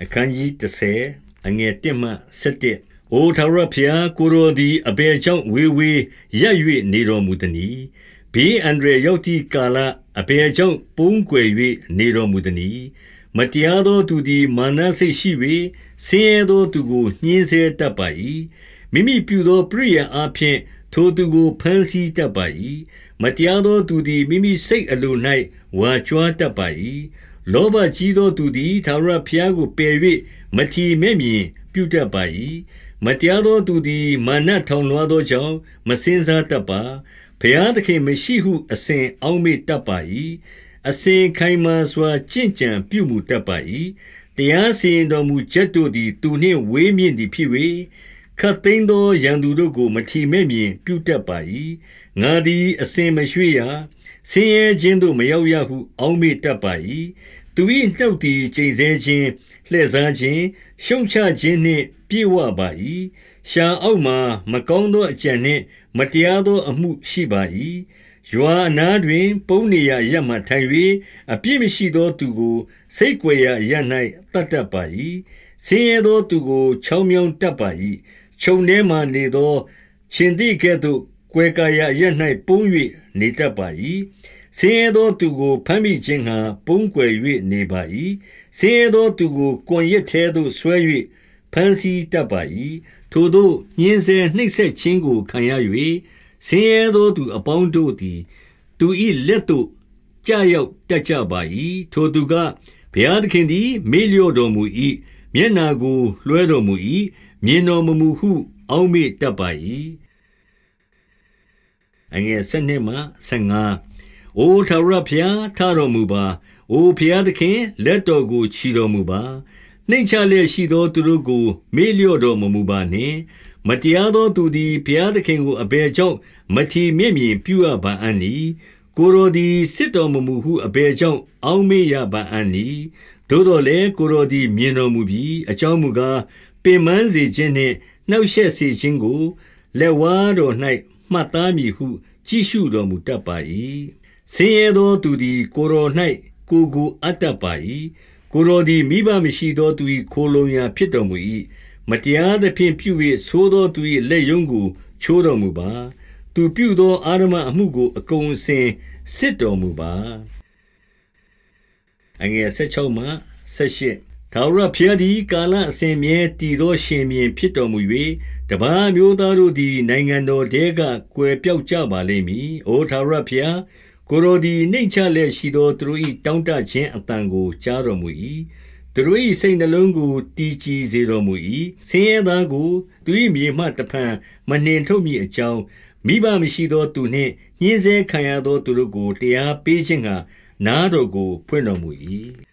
အခန်းကြီး30အငယ်1မှ7အိုထာဝရဘုရားကိုရောသည်အဘယ်ကြောင့်ဝေဝေးရပ်၍နေတော်မူသနည်းဘေးအန္တရာယ်ရောက်သည့်ကာလအဘယ်ကြောင့်ပုန်းကွယ်၍နေတော်မူသနည်းမတရားသောသူသည်မာနစိတ်ရှိ၍ဆင်းရဲသောသူကိုညှင်းဆဲတတ်ပါ၏မိမိပြုသောပရိယာအဖျင်ထိုသူကိုဖမ်းဆီးတတ်ပါ၏မတရားသောသူသည်မိမိစိတ်အလို၌ဝါကြွားတတ်ပါ၏ လောဘကြီးသောသူသည် ထာဝရဘုရားကို ပယ်၍မထီမဲ့မြင်ပြုတတ်ပါ၏မတရားသောသူသည် မာနထောင်လွှားသောကြောင့် မစင်စားတတ်ပါ ဘုရားသခင်မရှိဟု အစဉ်အောက်မေ့တတ်ပါ၏အစဉ်ခိုင်မာစွာကြင်ကြံပြုမှုတတ်ပါ၏တရားစီရင်တော်မူချက်တို့သည် သူနှင့်ဝေးမြင့်သည်ဖြစ်၍ခတ်သိမ်းသော ရန်သူတို့ကို မထီမဲ့မြင်ပြုတတ်ပါ၏ငါသည် အစဉ်မရွှေ့ရ ဆင်းရဲခြင်းသို့မရောက်ရဟုအောက်မေ့တတ်ပါ၏သူ၏နှုတ်သည်ကျိန်ဆဲခြင်းလှည့်စားခြင်းရှုံချခြင်းနှင့်ပြည့်ဝပါ၏ရှာအောက်မှမကောင်းသောအကြံနှင့်မတရားသောအမှုရှိပါ၏ရွာအနားတွင် ပုံနေရရမှထိုင်၍အပြစ်မရှိသောသူကိုစိတ်ကြွယ်ရာရ၌တတ်တတ်ပါ၏ဆင်းရဲသောသူကိုချောင်းမြောင်းတတ်ပါ၏ခြုံထဲမှနေသောရှင်သည်ကဲ့သို့ကွယ်ကာရာရ၌ပုံ၍ နေတတ်ပါ၏ဆင်းရဲသောသူကိုဖမ်းမိခြင်းငှါပုန်းကွယ်၍နေပါ၏ဆင်းရဲသောသူကိုကွန်ရက်ထဲသို့ဆွဲ၍ဘမ်းဆီးတတ်ပါ၏ထိုသို့ညှင်းဆဲနှိပ်စက်ခြင်းကိုခံရ၍ဆင်းရဲသောသူအပေါင်းတို့သည် သူ၏လက်သို့ကြာရောက်တတ်ကြပါ၏ထိုသူကဘုရားသခင်သည်မေ့လျော့တော်မူ၏မျက်နာကိုလွှဲတော်မူ၏မြင်တော်မမူဟု အောက်မေ့တတ်ပါ၏ အငယ်7မှ15အိုထာဝရဘုရားထတော်မူပါ။အိုဘုရားသခင်လက်တော်ကိုချီတော်မူပါ။နှိမ့်ချလျက်ရှိသောသူတို့ကို မေ့လျော့တော်မမူပါနှင့်။မတရားသောသူသည်ဘုရားသခင်ကိုအဘယ်ကြောင့်မထီမဲ့မြင်ပြုရပါအံ့နည်း။ကိုရောသည်စစ်တော်မမူဟုအဘယ်ကြောင့်အောက်မေ့ရပါအံ့နည်း။သို့တော်လည်းကိုရောသည်မြင်တော်မူပြီးအကြောင်းမူကားပင်ပန်းစေခြင်းနှင့်နှောက်ရှက်စေခြင်းကိုလက်ဝါးတော်၌မှတ်သားမည်ဟု ကြည့်ရှုတော်မူတတ်ပါ၏ဆင်းရဲသောသူသည် ကိုယ်တော်၌ကိုယ်ကိုအပ်တတ်ပါ၏။ကိုယ်တော်သည်မိဘမရှိသောသူ၏ခိုလှုံရာဖြစ်တော်မူ၏။မတရားသဖြင့်ပြု၍ဆိုးသောသူ၏လက်ရုံးကိုချိုးတော်မူပါ။သူပြုသောအဓမ္မအမှုကို အကုန်အစင်စစ်တော်မူပါ။ ထာဝရဘုရားသည် ကာလအစဉ်အမြဲတည်သော ရှင်ဘုရင်ဖြစ်တော်မူ၍၊တပါးအမျိုးသားတို့သည် နိုင်ငံတော်ထဲက ကွယ်ပျောက်ကြပါလိမ့်မည်။အိုထာဝရဘုရား ကိုယ်တော်သည် နှိမ့်ချလျက်ရှိသော သူတို့၏တောင့်တခြင်းအသံကို ကြားတော်မူ၏။သူတို့၏စိတ်နှလုံးကို တည်ကြည်စေတော်မူ၏။ဆင်းရဲသားကို သူ၏မြေမှ တဖန်မနှင်ထုတ်မည်အကြောင်း၊မိဘမရှိသောသူနှင့် ညှဉ်းဆဲခံရသော သူတို့ကို တရားပေးခြင်းငှါ နားတော်ကို ဖွင့်တော်မူ၏။